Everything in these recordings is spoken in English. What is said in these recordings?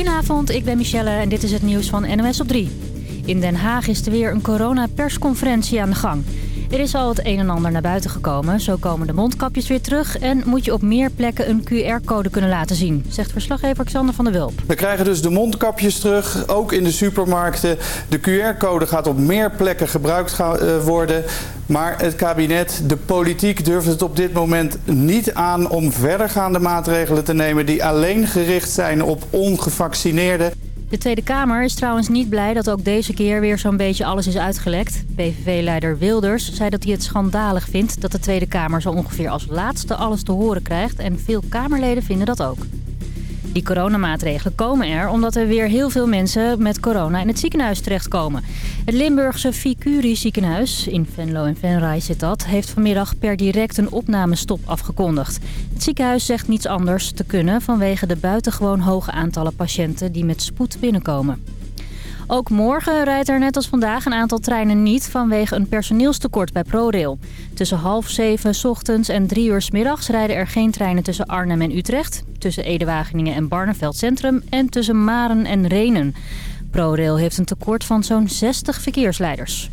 Goedenavond, ik ben Michelle en dit is het nieuws van NOS op 3. In Den Haag is er weer een corona-persconferentie aan de gang. Er is al het een en ander naar buiten gekomen. Zo komen de mondkapjes weer terug en moet je op meer plekken een QR-code kunnen laten zien, zegt verslaggever Xander van der Wulp. We krijgen dus de mondkapjes terug, ook in de supermarkten. De QR-code gaat op meer plekken gebruikt eh, worden. Maar het kabinet, de politiek durft het op dit moment niet aan om verdergaande maatregelen te nemen die alleen gericht zijn op ongevaccineerden. De Tweede Kamer is trouwens niet blij dat ook deze keer weer zo'n beetje alles is uitgelekt. PVV-leider Wilders zei dat hij het schandalig vindt dat de Tweede Kamer zo ongeveer als laatste alles te horen krijgt. En veel Kamerleden vinden dat ook. Die coronamaatregelen komen er omdat er weer heel veel mensen met corona in het ziekenhuis terechtkomen. Het Limburgse Vicuri ziekenhuis, in Venlo en Venray zit dat, heeft vanmiddag per direct een opnamestop afgekondigd. Het ziekenhuis zegt niets anders te kunnen vanwege de buitengewoon hoge aantallen patiënten die met spoed binnenkomen. Ook morgen rijdt er net als vandaag een aantal treinen niet vanwege een personeelstekort bij ProRail. Tussen half zeven ochtends en drie uur s middags rijden er geen treinen tussen Arnhem en Utrecht, tussen Ede-Wageningen en Barneveld Centrum en tussen Maren en Renen. ProRail heeft een tekort van zo'n 60 verkeersleiders.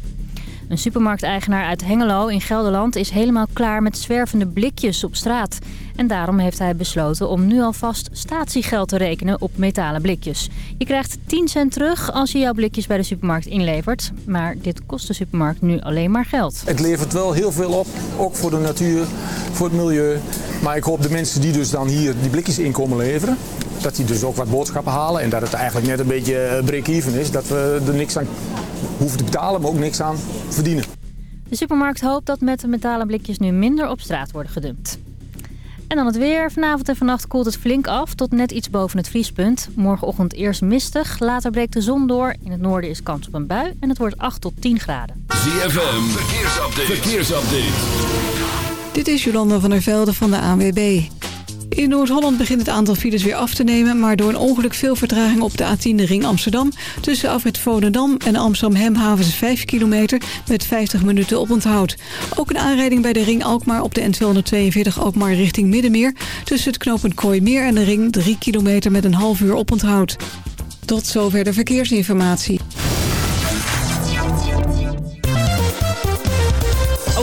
Een supermarkteigenaar uit Hengelo in Gelderland is helemaal klaar met zwervende blikjes op straat. En daarom heeft hij besloten om nu alvast statiegeld te rekenen op metalen blikjes. Je krijgt 10 cent terug als je jouw blikjes bij de supermarkt inlevert. Maar dit kost de supermarkt nu alleen maar geld. Het levert wel heel veel op, ook voor de natuur, voor het milieu. Maar ik hoop de mensen die dus dan hier die blikjes in komen leveren... dat die dus ook wat boodschappen halen en dat het eigenlijk net een beetje break-even is. Dat we er niks aan hoeven te betalen, maar ook niks aan verdienen. De supermarkt hoopt dat met de metalen blikjes nu minder op straat worden gedumpt. En dan het weer. Vanavond en vannacht koelt het flink af tot net iets boven het vriespunt. Morgenochtend eerst mistig, later breekt de zon door. In het noorden is kans op een bui en het wordt 8 tot 10 graden. ZFM, verkeersupdate. verkeersupdate. Dit is Jolanda van der Velde van de ANWB. In Noord-Holland begint het aantal files weer af te nemen... maar door een ongeluk veel vertraging op de A10 de ring Amsterdam... tussen afrit Volendam en Amsterdam-Hemhavens 5 kilometer... met 50 minuten op onthoud. Ook een aanrijding bij de ring Alkmaar op de N242 Alkmaar richting Middenmeer... tussen het knooppunt Kooimeer en de ring 3 kilometer met een half uur op onthoud. Tot zover de verkeersinformatie.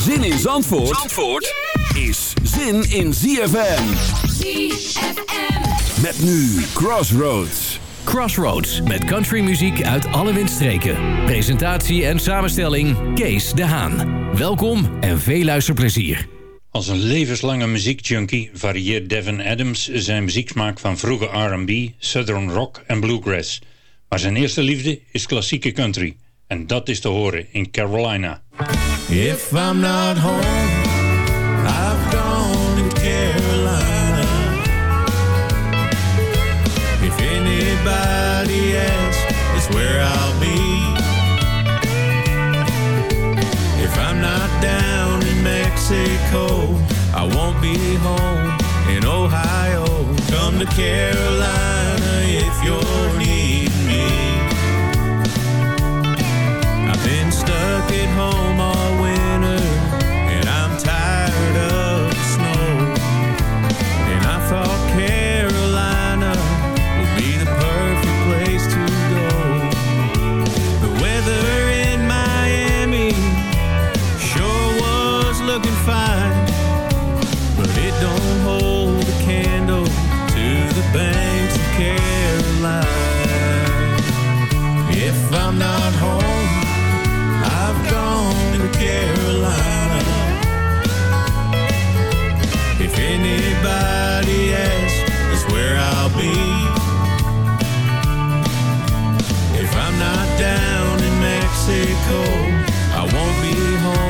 Zin in Zandvoort, Zandvoort is zin in ZFM. ZFM. Met nu Crossroads. Crossroads met countrymuziek uit alle windstreken. Presentatie en samenstelling Kees de Haan. Welkom en veel luisterplezier. Als een levenslange muziekjunkie varieert Devin Adams zijn muzieksmaak van vroege R&B, southern rock en bluegrass. Maar zijn eerste liefde is klassieke country. En dat is te horen in Carolina. If I'm not home, I've gone to Carolina. If anybody asks, it's where I'll be. If I'm not down in Mexico, I won't be home in Ohio. Come to Carolina if you're needing me. I've been stuck at home all winter, looking fine, but it don't hold a candle to the banks of Caroline. If I'm not home, I've gone to Carolina. If anybody asks, that's where I'll be. If I'm not down in Mexico, I won't be home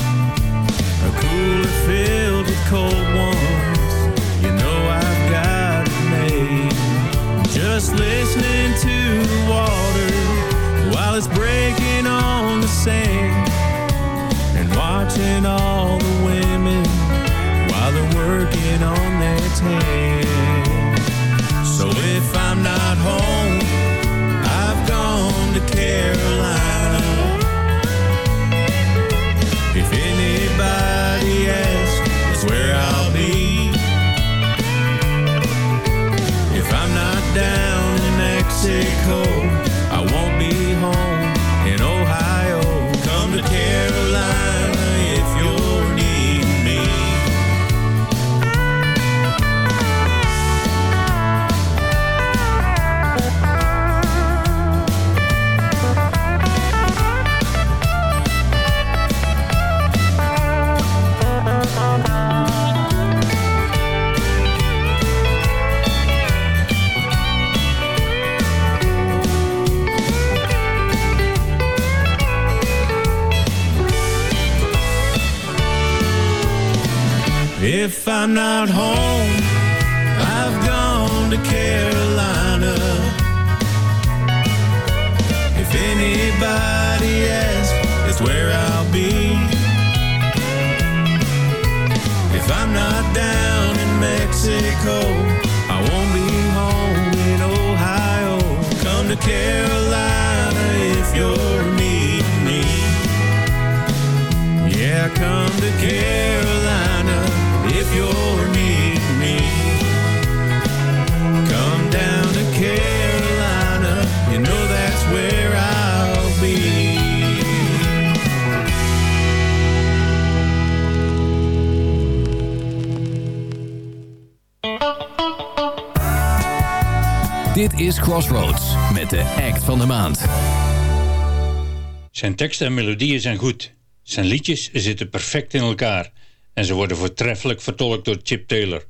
Dit is Crossroads met de act van de maand. Zijn teksten en melodieën zijn goed. Zijn liedjes zitten perfect in elkaar. En ze worden voortreffelijk vertolkt door Chip Taylor.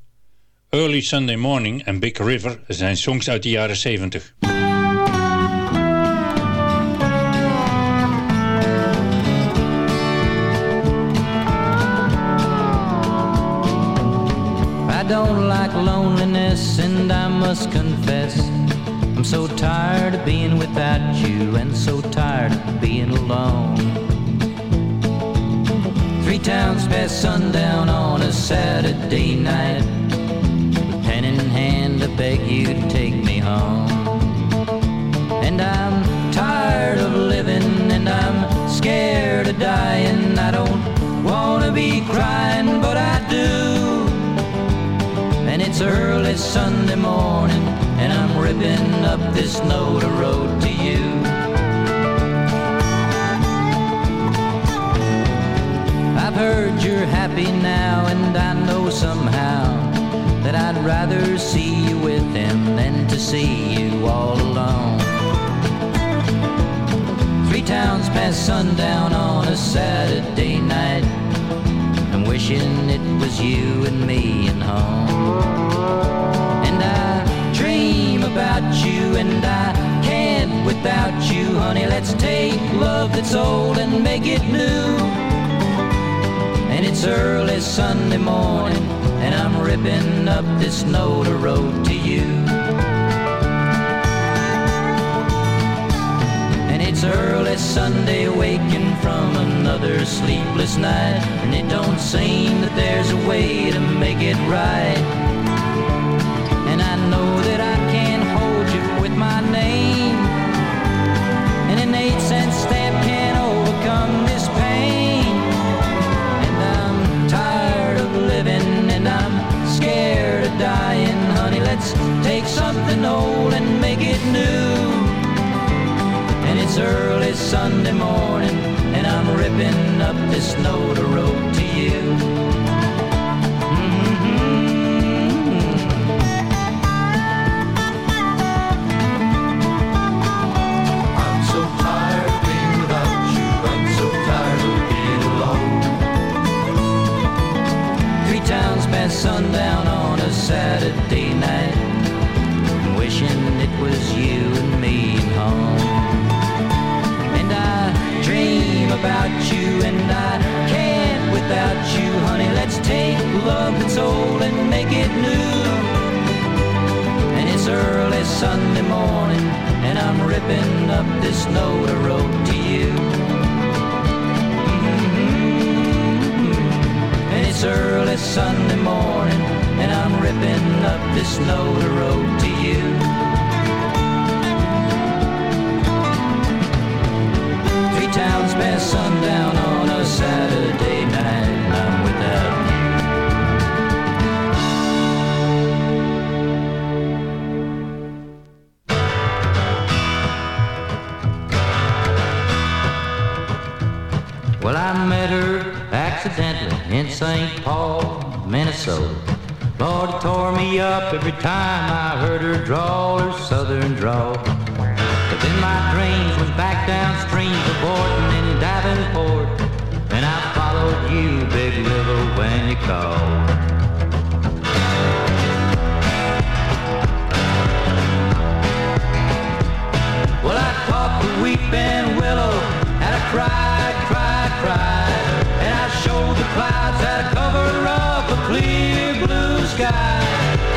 Early Sunday Morning en Big River zijn songs uit de jaren 70. I don't like loneliness, and I must confess, I'm so tired of being without you, and so tired of being alone. Three towns past sundown on a Saturday night, with pen in hand, I beg you to take me home. And I'm tired of living, and I'm scared of dying. I don't wanna be crying, but I do. And it's early Sunday morning, and I'm ripping up this note I wrote to you. I've heard you're happy now, and I know somehow that I'd rather see you with him than to see you all alone. Three towns past sundown on a Saturday night. I'm wishing it was you and me and home. About you and I can't without you, honey. Let's take love that's old and make it new. And it's early Sunday morning and I'm ripping up this note I wrote to you. And it's early Sunday waking from another sleepless night And it don't seem that there's a way to make it right something old and make it new and it's early Sunday morning, and I'm ripping up this note I wrote to you. love its old and make it new. And it's early Sunday morning, and I'm ripping up this note I wrote to you. Mm-hmm. And it's early Sunday morning, and I'm ripping up this note I wrote to you. towns past sundown on a Saturday night. I met her accidentally in St. Paul, Minnesota. Lord, it tore me up every time I heard her drawl her southern drawl. But then my dreams went back downstream to Borton and Davenport. And I followed you, Big River, when you called. Well, I talked to Weeping Willow, and I cried, cried. And I showed the clouds how to cover up a clear blue sky.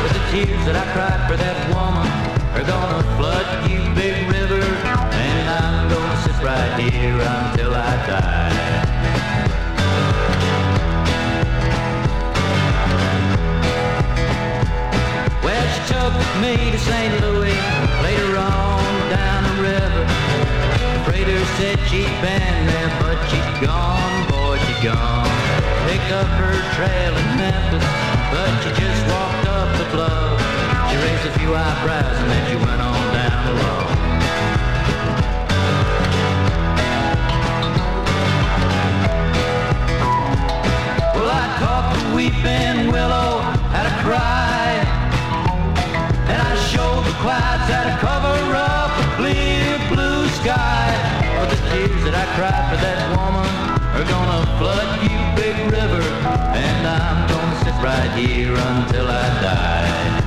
But the tears that I cried for that woman are gonna flood you, big river. And I'm gonna sit right here until I die. Well, she took me said she'd been there, but she'd gone, boy, she'd gone. Picked up her trail in Memphis, but she just walked up the bluff. She raised a few eyebrows and then she went on down the road. Well, I talked to Weeping Willow, had a cry. And I showed the clouds to cover up a clear blue sky. Cried for that woman are gonna flood you, big river. And I'm gonna sit right here until I die.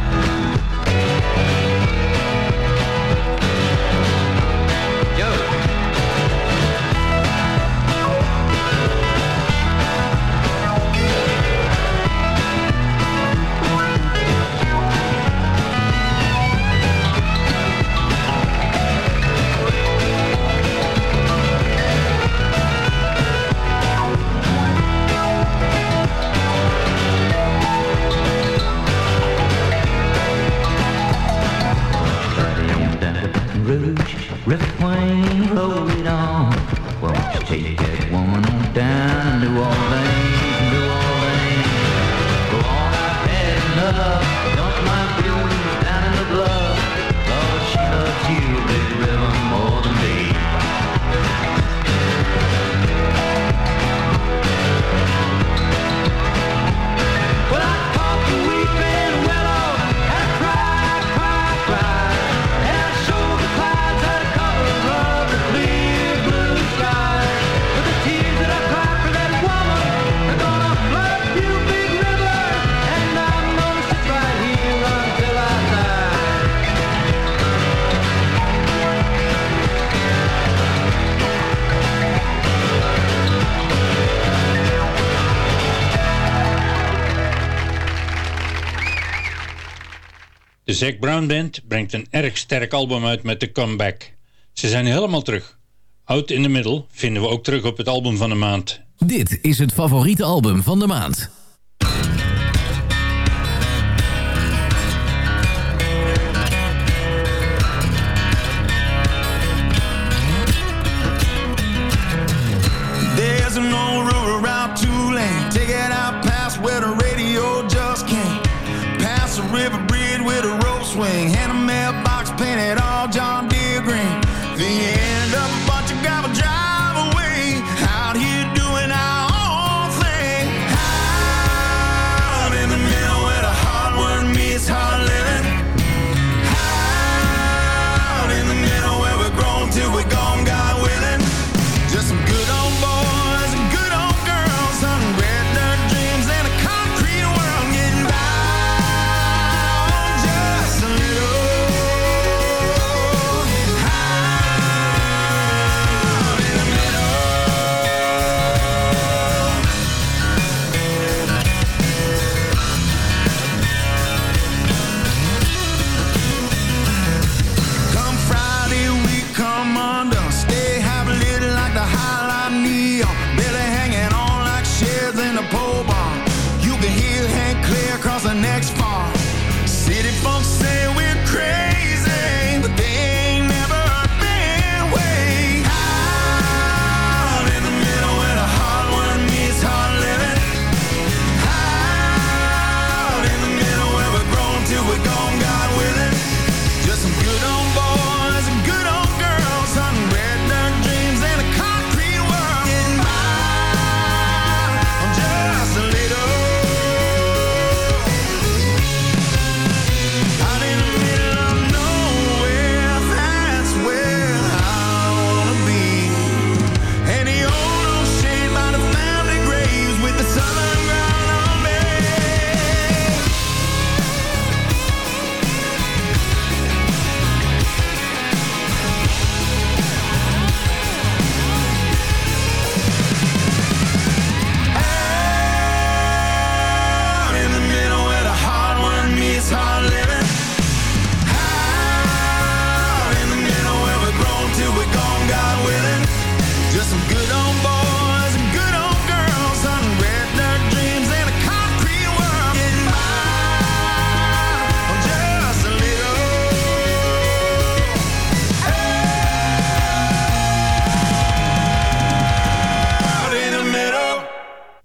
De Zac Brown Band brengt een erg sterk album uit met de comeback. Ze zijn helemaal terug. Out in the Middle vinden we ook terug op het album van de maand. Dit is het favoriete album van de maand.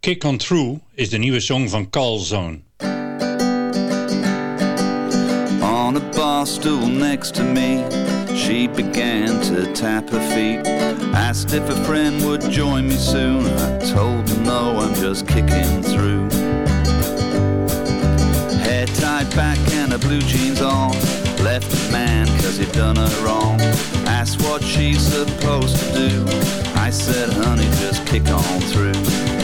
Kick on Through is de nieuwe song van Calzone. On a bar stool next to me She began to tap her feet. Asked if a friend would join me soon. I told her no, I'm just kicking through. Hair tied back and her blue jeans on. Left the man cause he'd done her wrong. Asked what she's supposed to do. I said honey, just kick on through.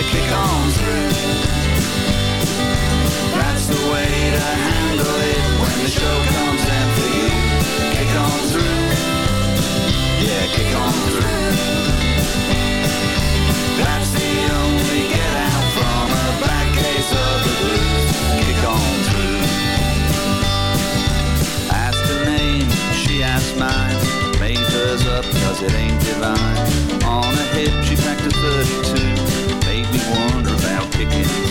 better kick on through. That's the way to handle it when the show comes in for you. Kick on through. Yeah, kick on through. That's the only get out from a bad case of the blues. Kick on through. Asked her name, she asked mine. Made hers up cause it ain't divine. On a hip, she packed a 32 me wonder about kicking.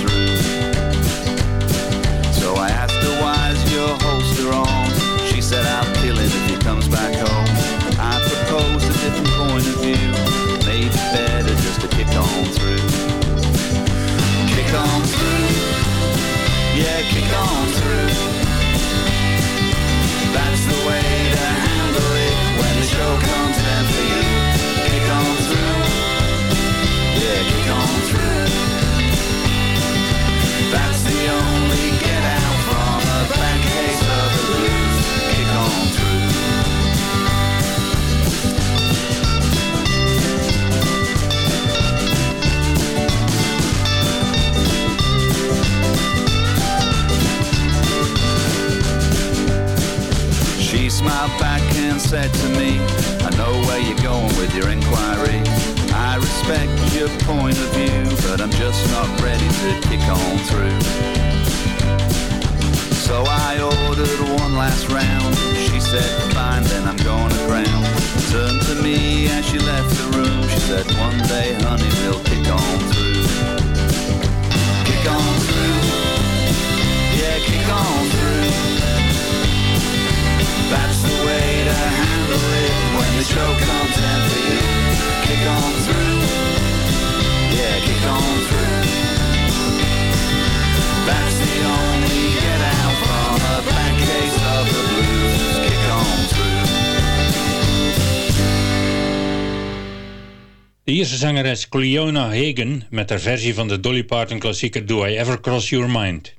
zangeres Cleona Hagen met haar versie van de Dolly Parton klassieker Do I Ever Cross Your Mind.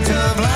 money, love.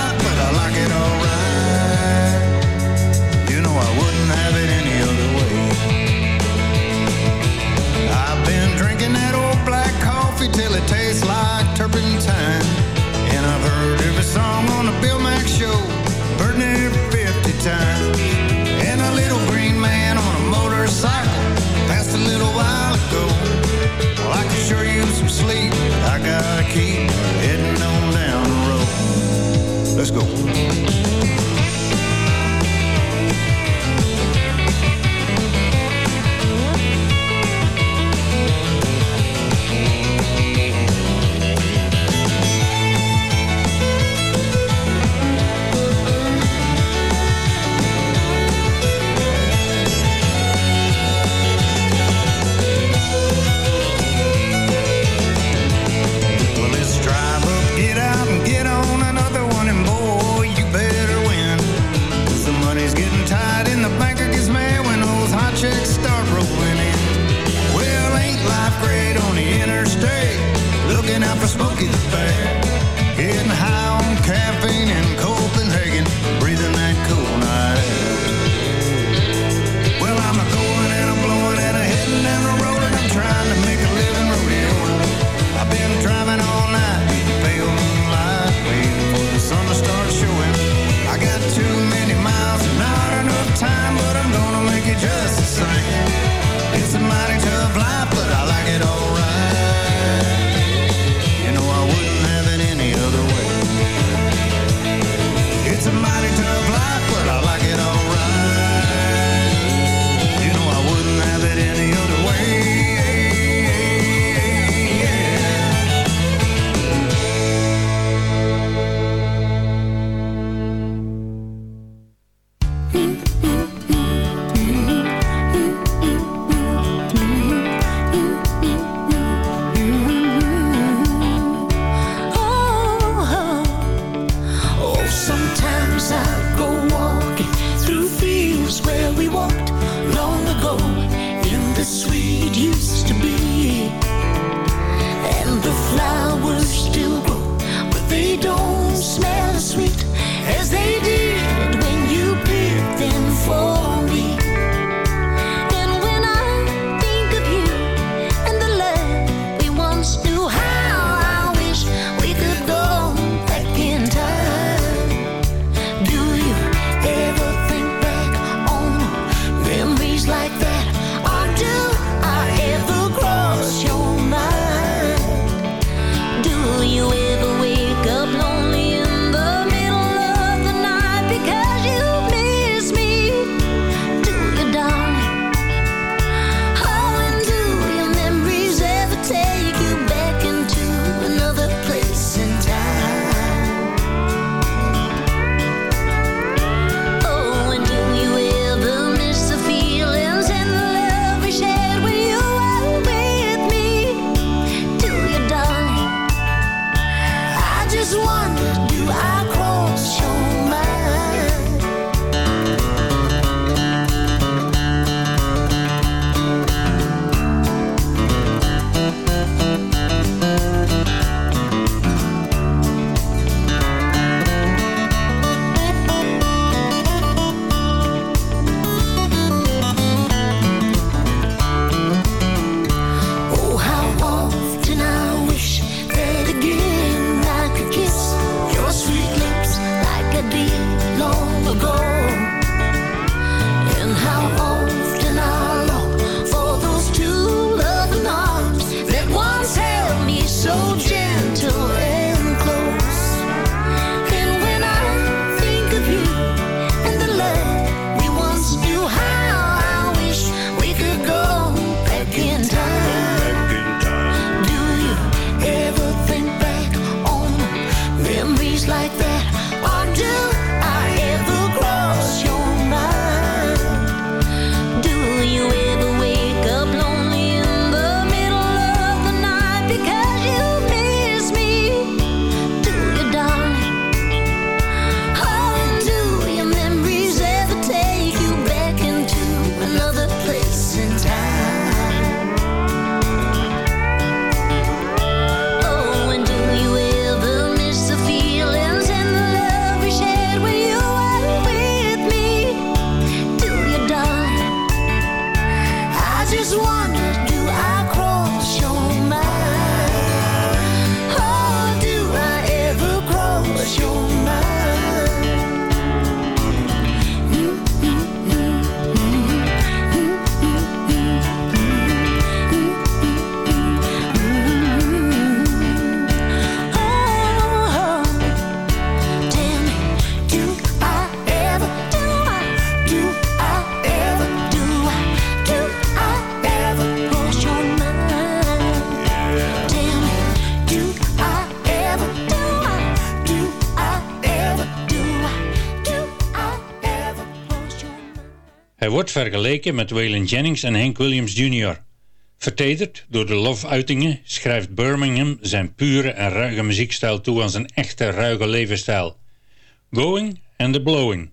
wordt vergeleken met Waylon Jennings en Hank Williams Jr. Vertederd door de love-uitingen schrijft Birmingham zijn pure en ruige muziekstijl toe aan zijn echte ruige levensstijl. Going and the Blowing.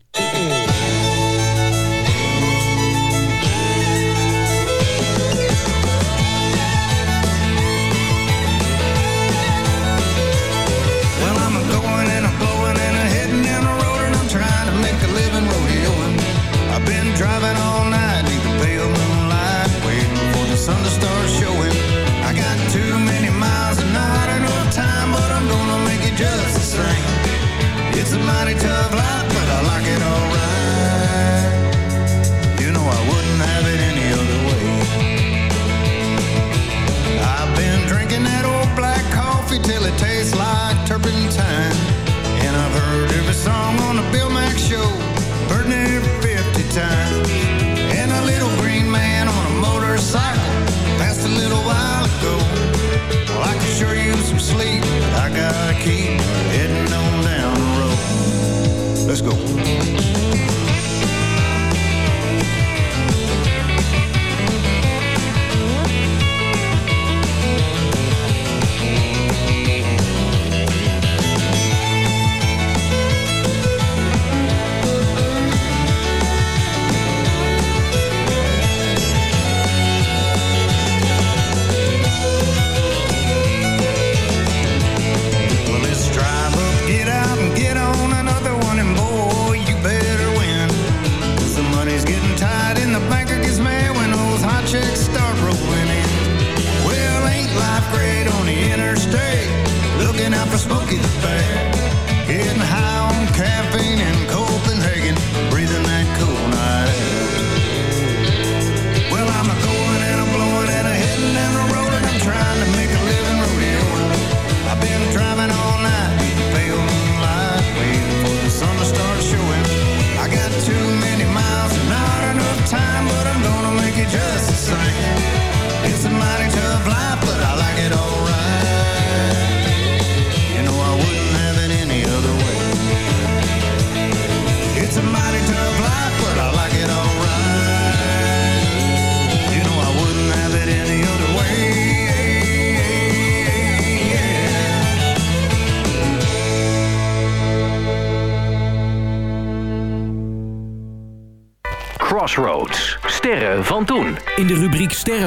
Let's go.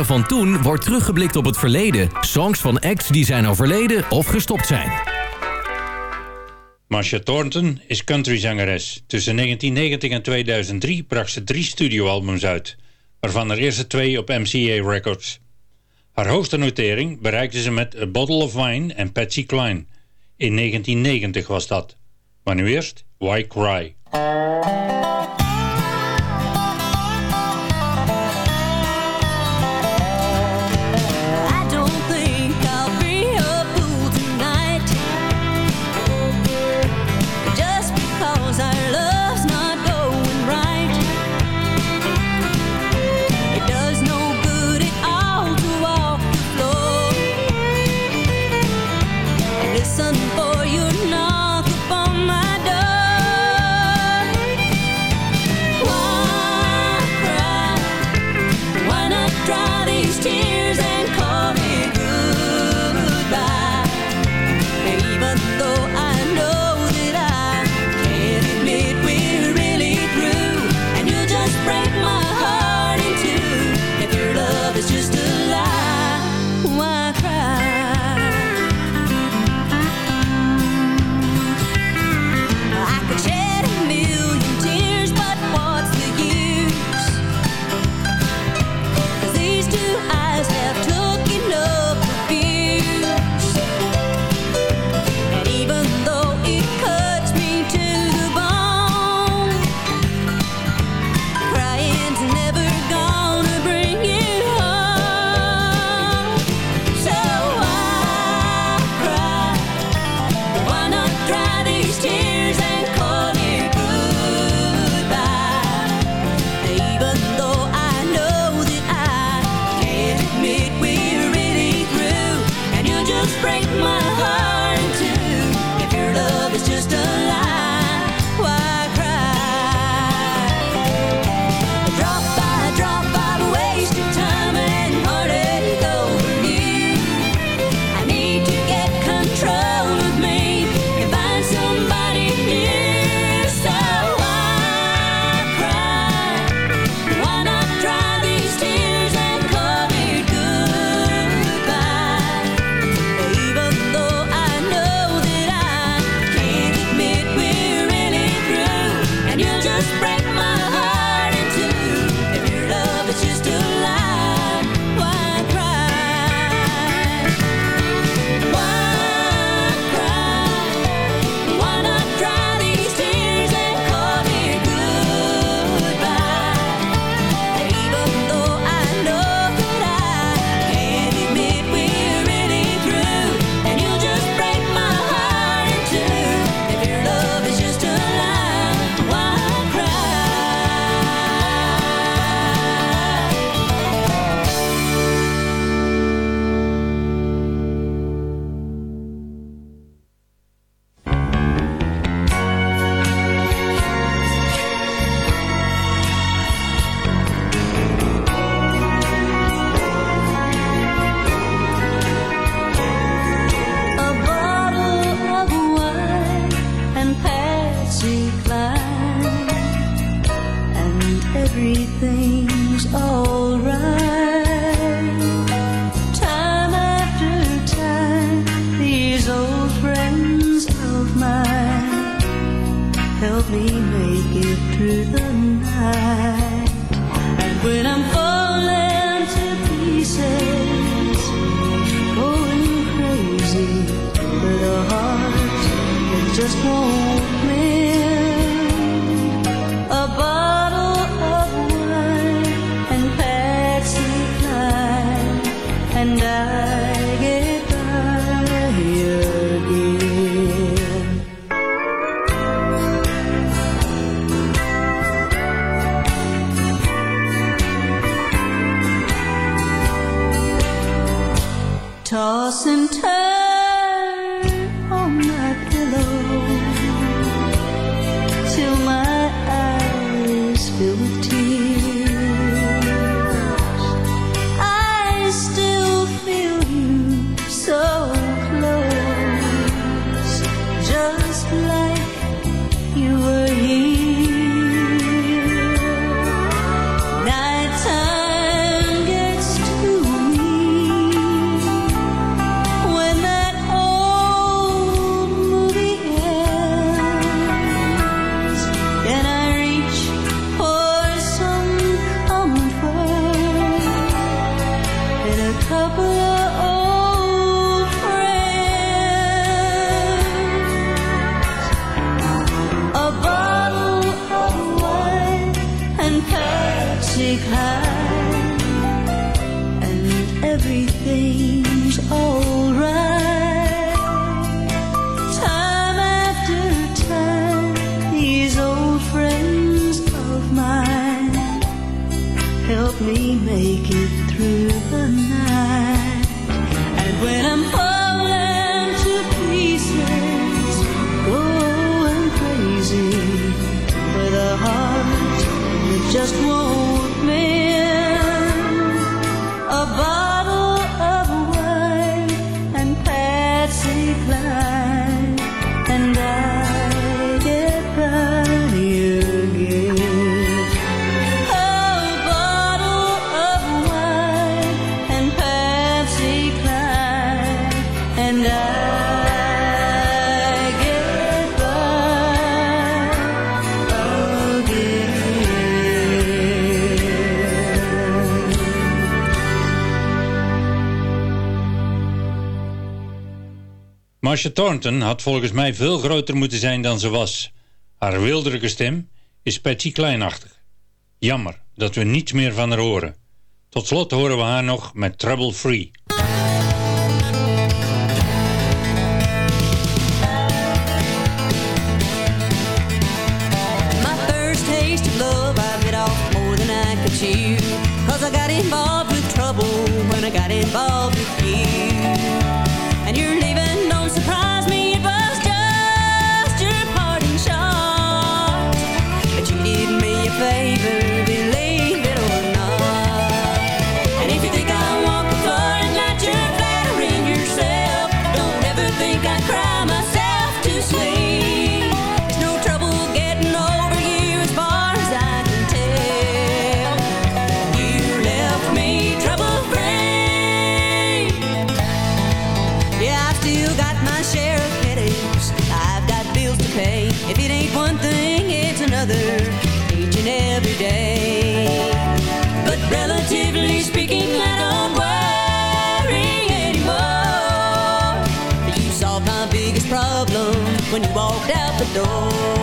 van toen wordt teruggeblikt op het verleden. Songs van acts die zijn overleden of gestopt zijn. Marcia Thornton is countryzangeres. Tussen 1990 en 2003 bracht ze drie studioalbums uit, waarvan er eerste twee op MCA Records. Haar hoogste notering bereikte ze met A Bottle of Wine en Patsy Cline. In 1990 was dat. Maar nu eerst Why Cry. and. Marsha Thornton had volgens mij veel groter moeten zijn dan ze was. Haar wilderige stem is petty kleinachtig. Jammer dat we niets meer van haar horen. Tot slot horen we haar nog met Trouble Free. Cause I got involved with trouble when I got involved with. when you walked out the door.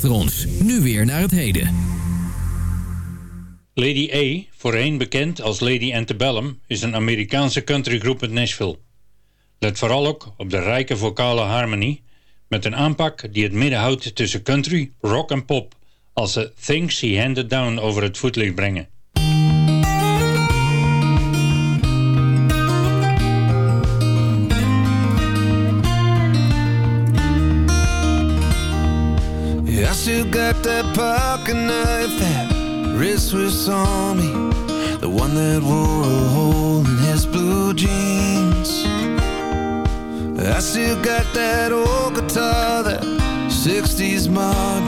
Achter ons. Nu weer naar het heden. Lady A, voorheen bekend als Lady Antebellum, is een Amerikaanse countrygroep uit Nashville. Let vooral ook op de rijke vocale harmonie met een aanpak die het midden houdt tussen country, rock en pop als ze Things He Handed Down over het voetlicht brengen. I still got that pocket knife that wrist was on me The one that wore a hole in his blue jeans I still got that old guitar, that 60s mod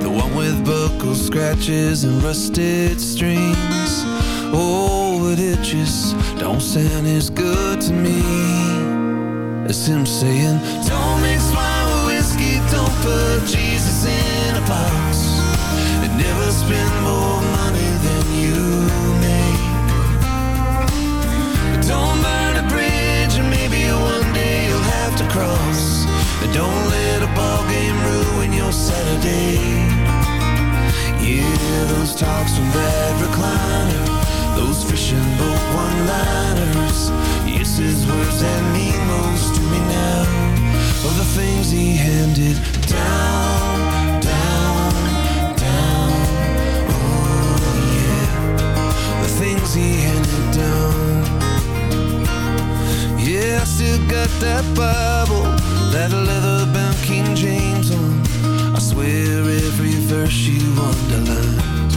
The one with buckle scratches and rusted strings Oh, but it just don't sound as good to me As him saying, don't mix wine with whiskey, don't put Box And never spend more money than you make. Don't burn a bridge and maybe one day you'll have to cross. And don't let a ball game ruin your Saturday. Yeah, those talks from that recliner Those fishing boat one-liners. Yes, his words that mean most to me now. Are the things he handed down, The things down. Yeah, I still got that Bible That leather-bound King James on. I swear every verse you underlined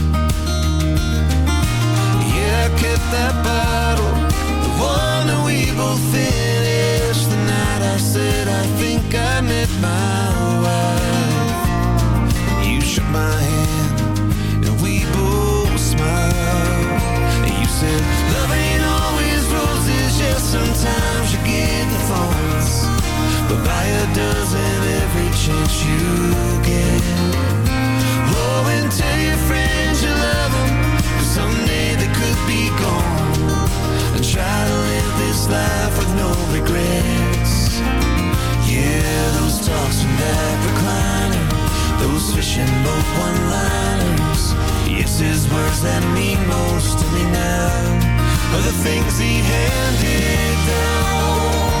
Yeah, I kept that bottle The one that we both finished The night I said Said Love ain't always roses Yes, sometimes you get the thorns But buy a dozen every chance you get. Oh, and tell your friends you love them Cause someday they could be gone. And try to live this life with no regrets. Yeah, those talks from that recliner Those fishing boat one-liners Yes, his words that mean most to me now. Are the things he handed down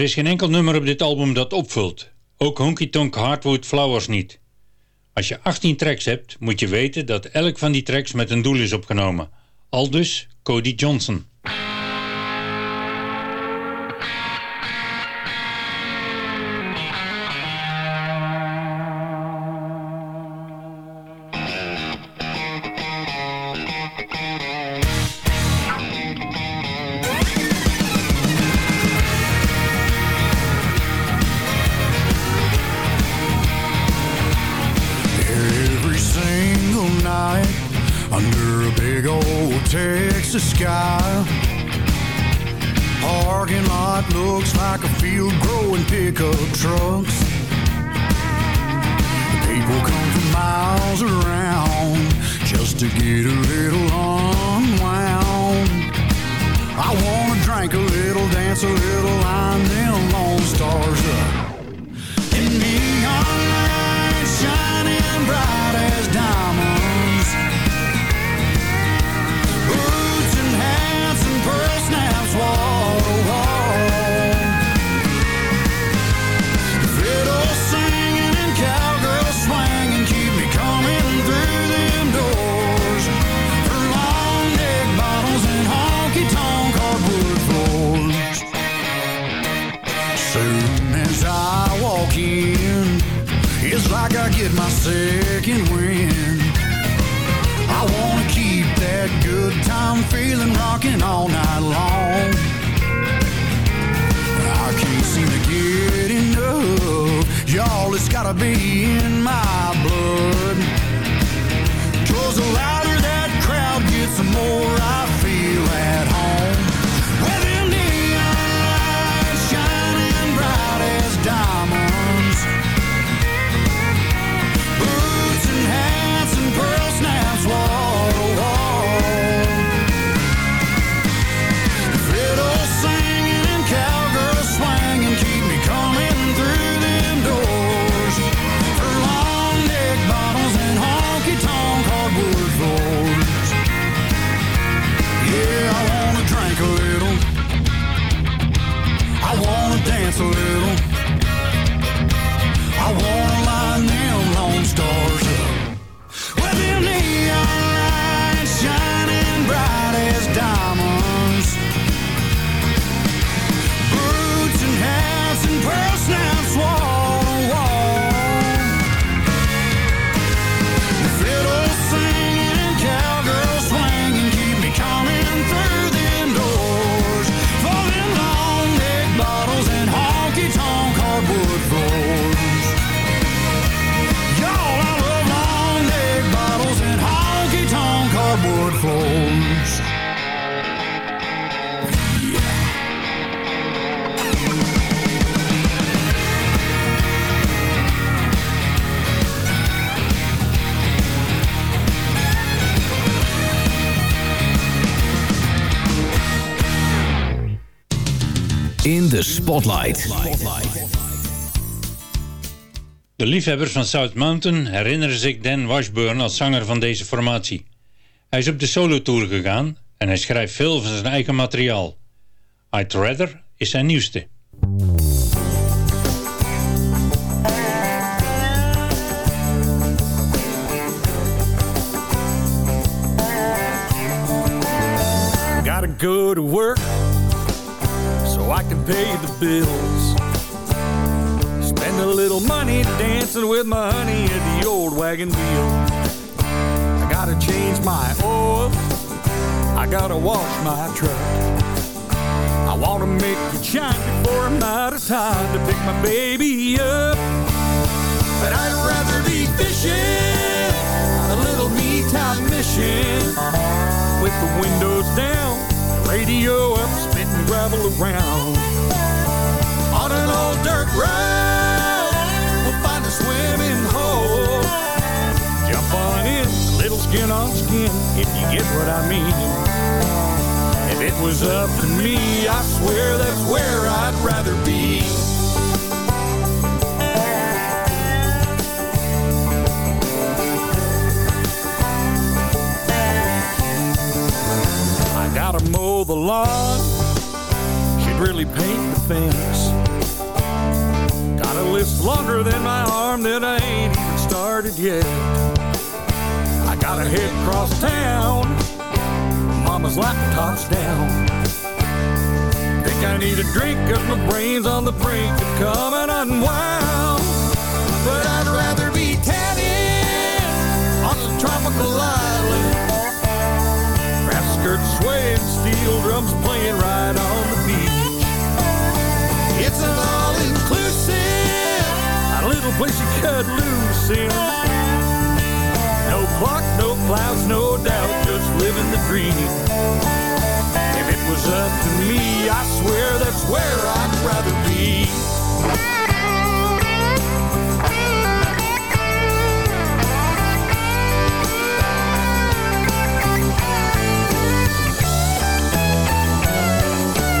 Er is geen enkel nummer op dit album dat opvult. Ook Honky Tonk Hardwood Flowers niet. Als je 18 tracks hebt, moet je weten dat elk van die tracks met een doel is opgenomen. Aldus Cody Johnson. Spotlight. De liefhebbers van South Mountain herinneren zich Dan Washburn als zanger van deze formatie. Hij is op de solotour gegaan en hij schrijft veel van zijn eigen materiaal. I'd Rather is zijn nieuwste. Gotta go to work I can pay the bills. Spend a little money dancing with my honey at the old wagon wheel. I gotta change my oil. I gotta wash my truck. I wanna make it shine before I'm out of time to pick my baby up. But I'd rather be fishing on a little me-time mission with the windows down, the radio up, gravel around. On an old dirt road, we'll find a swimming hole. Jump on in, a little skin on skin, if you get what I mean. If it was up to me, I swear that's where I'd rather be. I gotta mow the lawn. Paint the fence. Got a list longer than my arm that I ain't even started yet. I gotta head across town. Mama's laptop's down. Think I need a drink cause my brain's on the brink of coming unwound. But I'd rather be tanning on some tropical island. Grass skirts swaying, steel drums playing right on the little place you cut loose in. No clock, no clouds, no doubt, just living the dream. If it was up to me, I swear that's where I'd rather be.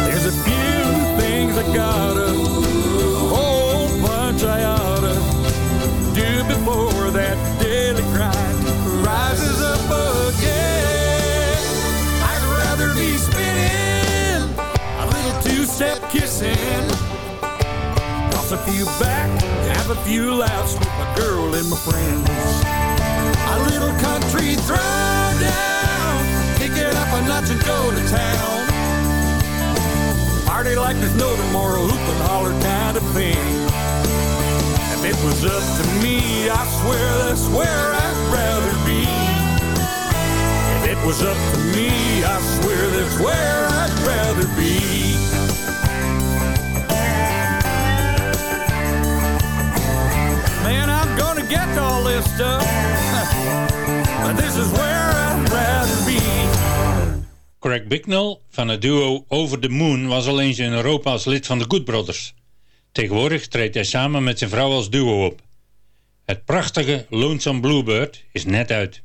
There's a few things I gotta, again. I'd rather be spinning a little two-step kissing, toss a few back, have a few laughs with my girl and my friends. A little country throwdown, kick it up a notch and go to town. Party like there's no tomorrow, hoop and holler kind of thing. If it was up to me, I swear that's where I'd rather be. Was up to me, I swear that's where I'd rather be. Man, I'm gonna get all this stuff, but this is where I'd rather be. Craig Bicknell van het duo Over the Moon was al eens in Europa als lid van de Good Brothers. Tegenwoordig treedt hij samen met zijn vrouw als duo op. Het prachtige Lonesome Bluebird is net uit.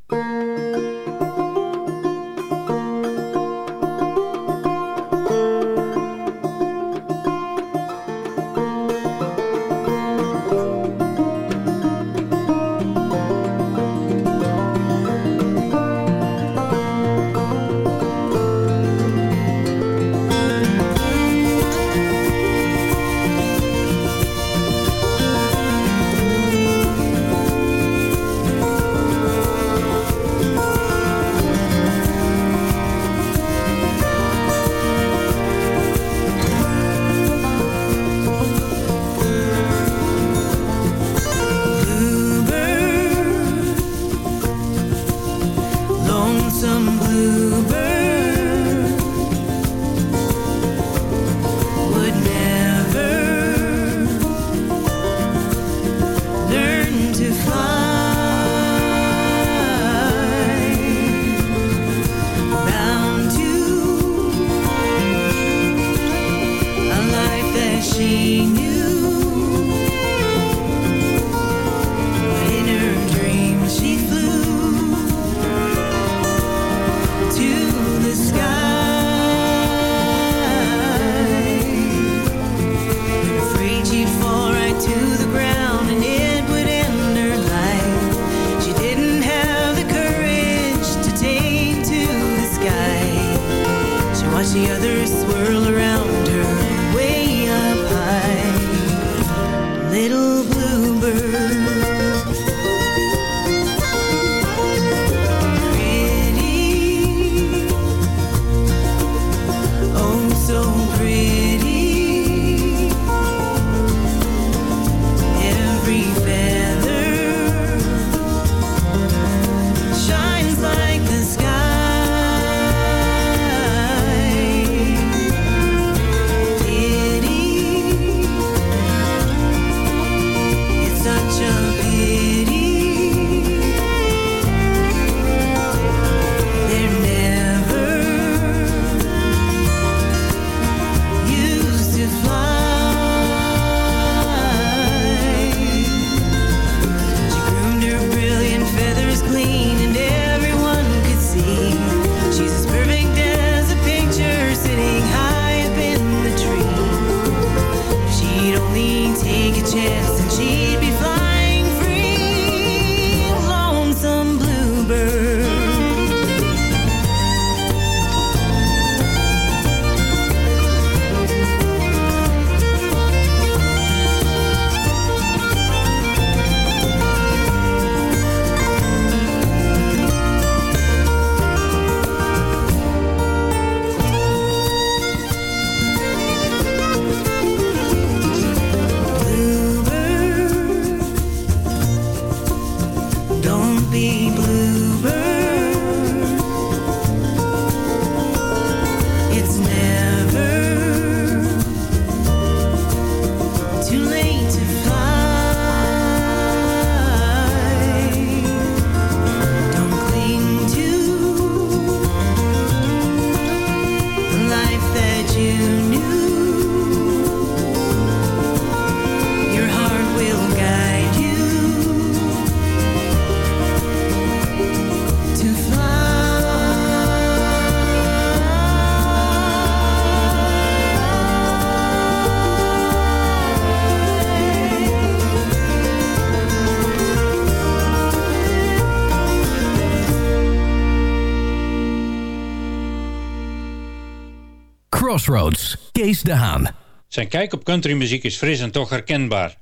Crossroads, Kees de Haan. Zijn kijk op countrymuziek is fris en toch herkenbaar.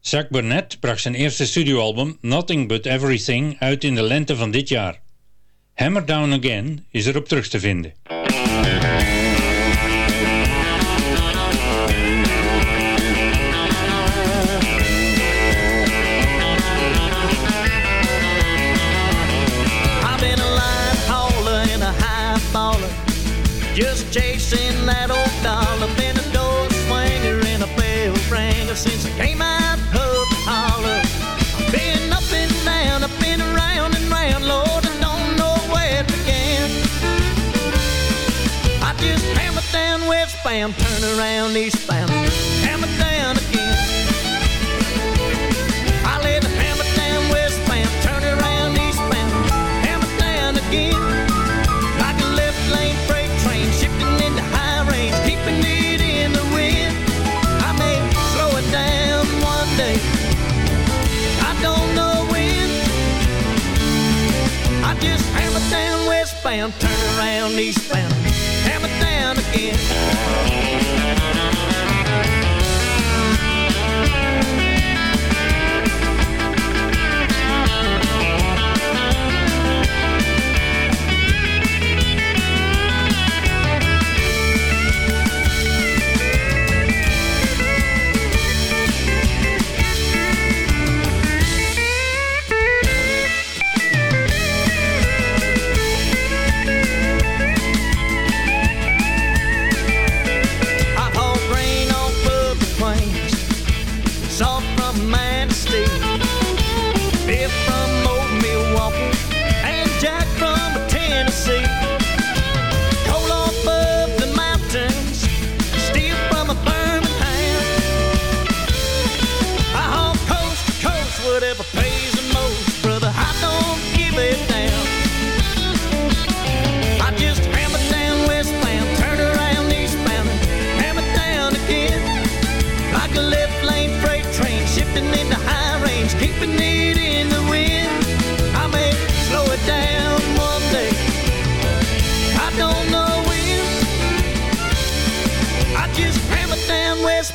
Zach Burnett bracht zijn eerste studioalbum Nothing But Everything uit in de lente van dit jaar. Hammer Down Again is er op terug te vinden. Just chasing westbound, turn around eastbound, hammer down again. I live hammer down westbound, turn around eastbound, hammer down again. Like a left lane freight train, shifting into high range, keeping it in the wind. I may slow it down one day. I don't know when. I just hammer down westbound, turn around eastbound again.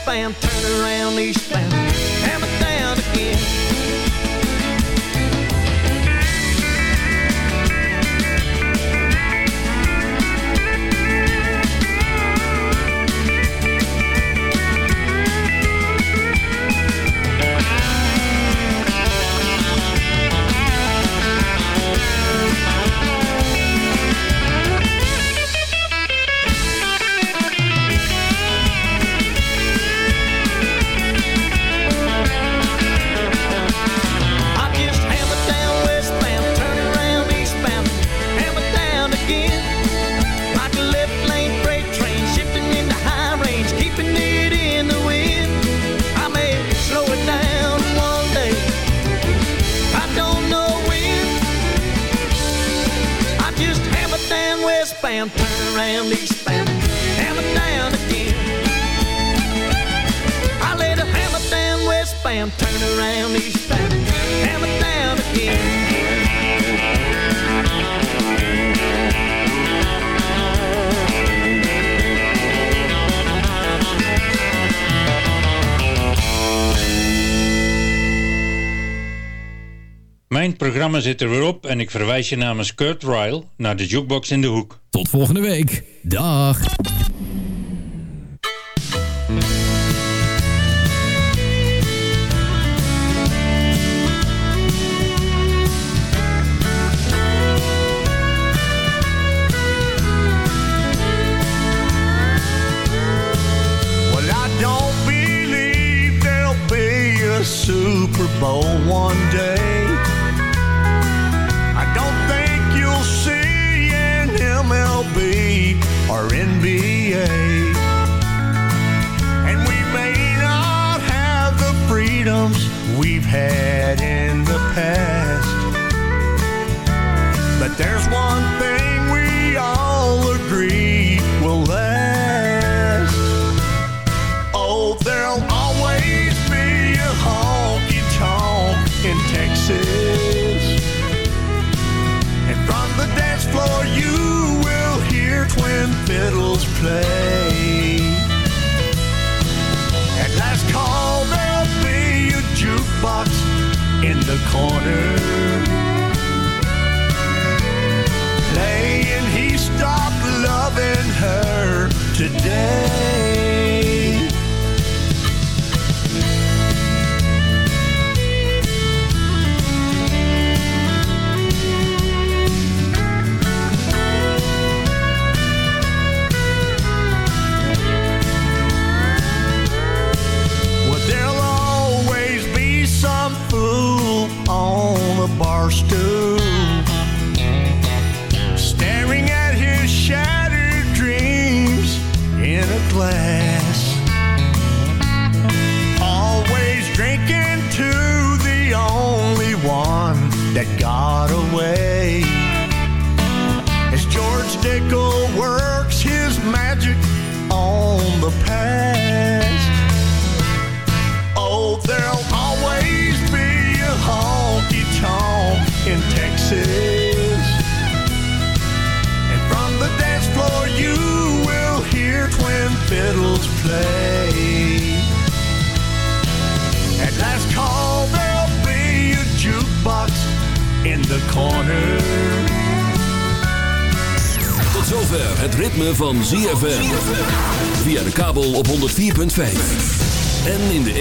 eastbound, turn around eastbound programma zit er weer op en ik verwijs je namens Kurt Ryle naar de jukebox in de hoek. Tot volgende week. Dag.